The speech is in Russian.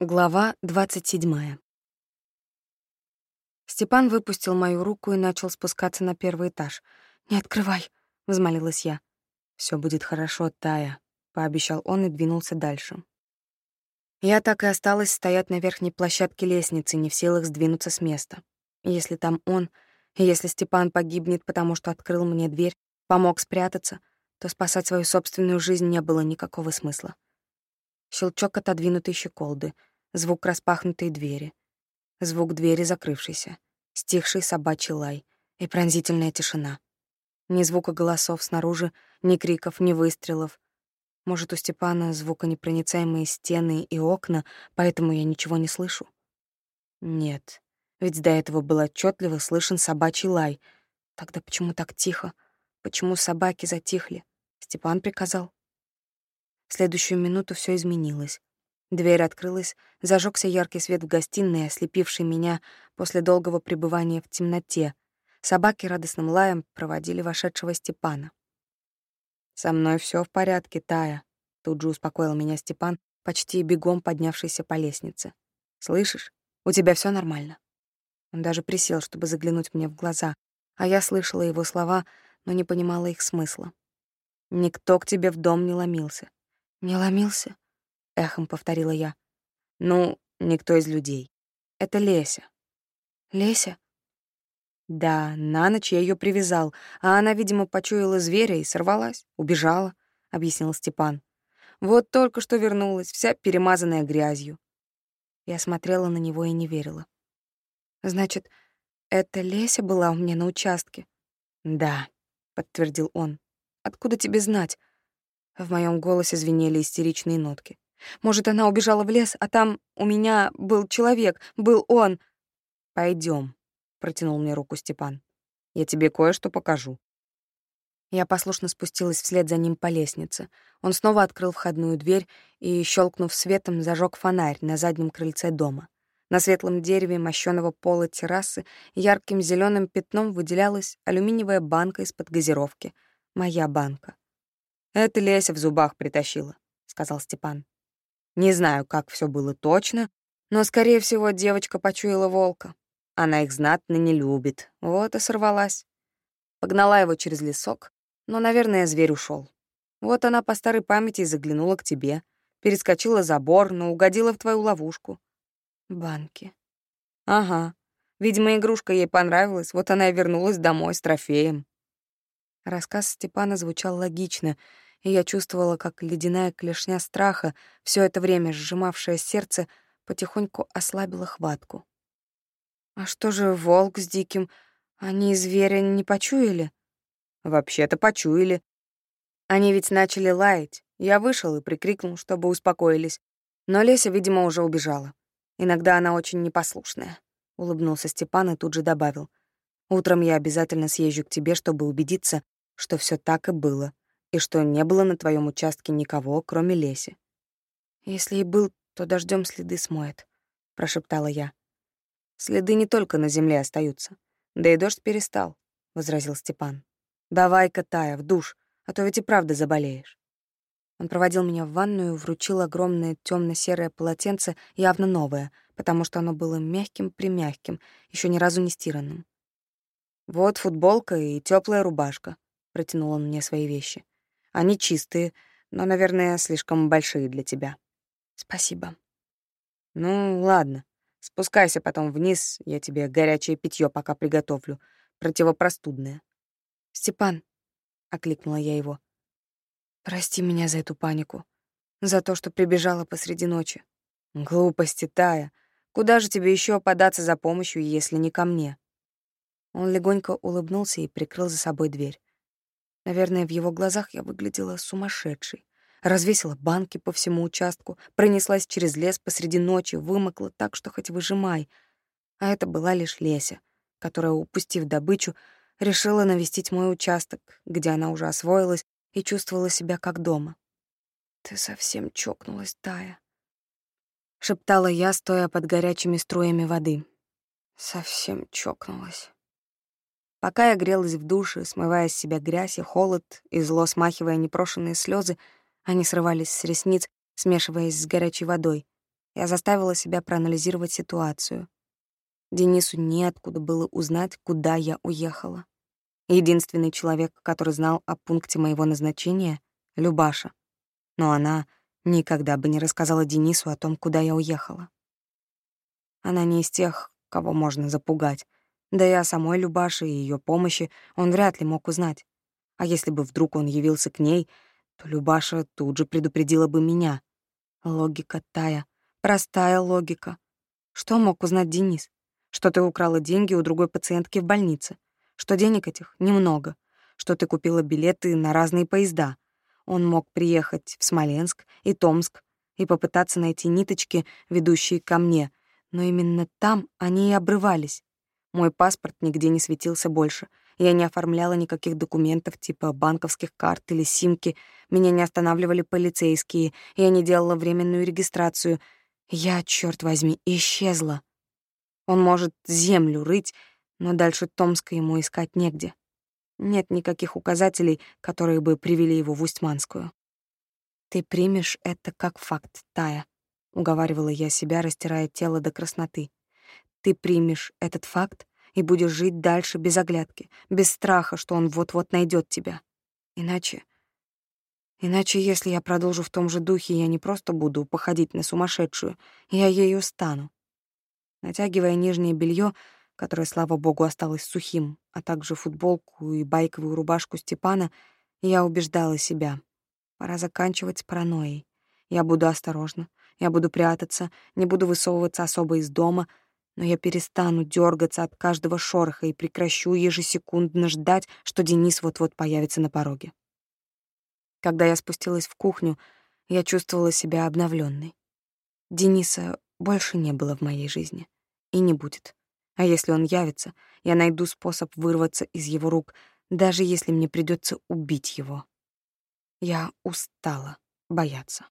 Глава 27. Степан выпустил мою руку и начал спускаться на первый этаж. «Не открывай», — взмолилась я. Все будет хорошо, Тая», — пообещал он и двинулся дальше. Я так и осталась стоять на верхней площадке лестницы, не в силах сдвинуться с места. Если там он, если Степан погибнет, потому что открыл мне дверь, помог спрятаться, то спасать свою собственную жизнь не было никакого смысла. Щелчок отодвинутой щеколды, звук распахнутой двери, звук двери закрывшейся, стихший собачий лай и пронзительная тишина. Ни звука голосов снаружи, ни криков, ни выстрелов. Может, у Степана звуконепроницаемые стены и окна, поэтому я ничего не слышу? Нет, ведь до этого был отчетливо слышен собачий лай. Тогда почему так тихо? Почему собаки затихли? Степан приказал. В следующую минуту все изменилось. Дверь открылась, зажегся яркий свет в гостиной, ослепивший меня после долгого пребывания в темноте. Собаки радостным лаем проводили вошедшего Степана. «Со мной все в порядке, Тая», — тут же успокоил меня Степан, почти бегом поднявшийся по лестнице. «Слышишь? У тебя все нормально». Он даже присел, чтобы заглянуть мне в глаза, а я слышала его слова, но не понимала их смысла. «Никто к тебе в дом не ломился. «Не ломился?» — эхом повторила я. «Ну, никто из людей. Это Леся». «Леся?» «Да, на ночь я ее привязал, а она, видимо, почуяла зверя и сорвалась, убежала», — объяснил Степан. «Вот только что вернулась, вся перемазанная грязью». Я смотрела на него и не верила. «Значит, это Леся была у меня на участке?» «Да», — подтвердил он. «Откуда тебе знать? В моем голосе звенели истеричные нотки. Может, она убежала в лес, а там у меня был человек, был он. Пойдем, протянул мне руку Степан. Я тебе кое-что покажу. Я послушно спустилась вслед за ним по лестнице. Он снова открыл входную дверь и, щелкнув светом, зажег фонарь на заднем крыльце дома. На светлом дереве мощёного пола террасы ярким зеленым пятном выделялась алюминиевая банка из-под газировки. Моя банка. «Это Леся в зубах притащила», — сказал Степан. «Не знаю, как все было точно, но, скорее всего, девочка почуяла волка. Она их знатно не любит, вот и сорвалась. Погнала его через лесок, но, наверное, зверь ушел. Вот она по старой памяти заглянула к тебе, перескочила забор, но угодила в твою ловушку. Банки. Ага. Видимо, игрушка ей понравилась, вот она и вернулась домой с трофеем. Рассказ Степана звучал логично, и я чувствовала, как ледяная клешня страха, все это время сжимавшая сердце, потихоньку ослабила хватку. «А что же волк с диким? Они зверя не почуяли?» «Вообще-то почуяли. Они ведь начали лаять. Я вышел и прикрикнул, чтобы успокоились. Но Леся, видимо, уже убежала. Иногда она очень непослушная», — улыбнулся Степан и тут же добавил. «Утром я обязательно съезжу к тебе, чтобы убедиться, что все так и было, и что не было на твоем участке никого, кроме Леси. Если и был, то дождем следы смоет, прошептала я. Следы не только на земле остаются. Да и дождь перестал, возразил Степан. Давай-ка, Тая, в душ, а то ведь и правда заболеешь. Он проводил меня в ванную, вручил огромное темно серое полотенце, явно новое, потому что оно было мягким-примягким, еще ни разу не стиранным. Вот футболка и теплая рубашка протянул он мне свои вещи. Они чистые, но, наверное, слишком большие для тебя. Спасибо. Ну, ладно. Спускайся потом вниз, я тебе горячее питье пока приготовлю, противопростудное. Степан, окликнула я его. Прости меня за эту панику, за то, что прибежала посреди ночи. Глупости, Тая. Куда же тебе еще податься за помощью, если не ко мне? Он легонько улыбнулся и прикрыл за собой дверь. Наверное, в его глазах я выглядела сумасшедшей. Развесила банки по всему участку, пронеслась через лес посреди ночи, вымокла так, что хоть выжимай. А это была лишь Леся, которая, упустив добычу, решила навестить мой участок, где она уже освоилась и чувствовала себя как дома. «Ты совсем чокнулась, Тая», — шептала я, стоя под горячими струями воды. «Совсем чокнулась». Пока я грелась в душе, смывая с себя грязь и холод, и зло смахивая непрошенные слезы, они срывались с ресниц, смешиваясь с горячей водой. Я заставила себя проанализировать ситуацию. Денису неоткуда было узнать, куда я уехала. Единственный человек, который знал о пункте моего назначения — Любаша. Но она никогда бы не рассказала Денису о том, куда я уехала. Она не из тех, кого можно запугать. Да и о самой Любаше и ее помощи он вряд ли мог узнать. А если бы вдруг он явился к ней, то Любаша тут же предупредила бы меня. Логика тая, простая логика. Что мог узнать Денис? Что ты украла деньги у другой пациентки в больнице, что денег этих немного, что ты купила билеты на разные поезда. Он мог приехать в Смоленск и Томск и попытаться найти ниточки, ведущие ко мне, но именно там они и обрывались. Мой паспорт нигде не светился больше. Я не оформляла никаких документов типа банковских карт или симки. Меня не останавливали полицейские. Я не делала временную регистрацию. Я, черт возьми, исчезла. Он может землю рыть, но дальше Томска ему искать негде. Нет никаких указателей, которые бы привели его в Устьманскую. Ты примешь это как факт, Тая уговаривала я себя, растирая тело до красноты. Ты примешь этот факт и будешь жить дальше без оглядки, без страха, что он вот-вот найдет тебя. Иначе... Иначе, если я продолжу в том же духе, я не просто буду походить на сумасшедшую, я ею стану. Натягивая нижнее белье, которое, слава богу, осталось сухим, а также футболку и байковую рубашку Степана, я убеждала себя. Пора заканчивать с паранойей. Я буду осторожна, я буду прятаться, не буду высовываться особо из дома, но я перестану дергаться от каждого шороха и прекращу ежесекундно ждать, что Денис вот-вот появится на пороге. Когда я спустилась в кухню, я чувствовала себя обновленной. Дениса больше не было в моей жизни. И не будет. А если он явится, я найду способ вырваться из его рук, даже если мне придется убить его. Я устала бояться.